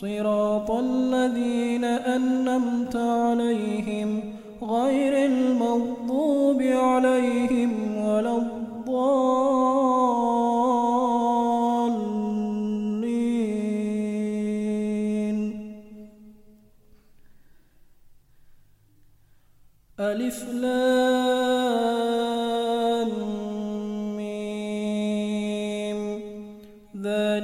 صراط الذين أنمت عليهم غير المغضوب عليهم ولا الضالين. ألف لام ميم. ذلك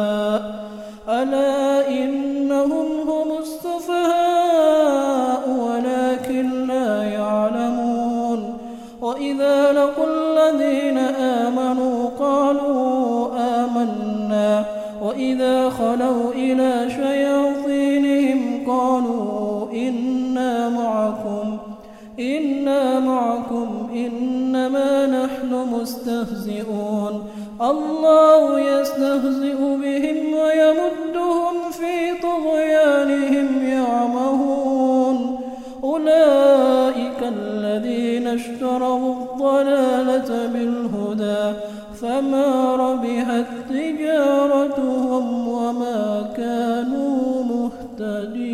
إنهم هم السفهاء ولكن لا يعلمون. وإذا لقوا الذين آمنوا قالوا آمنا. وإذا خلوا إلى شياطينهم قالوا إنا معكم إنا معكم إنما نحن مستهزئون. الله يستهزئ بهم ويمدهم الضلالة بالهدى فما ربحت تجارتهم وما كانوا مهتدين.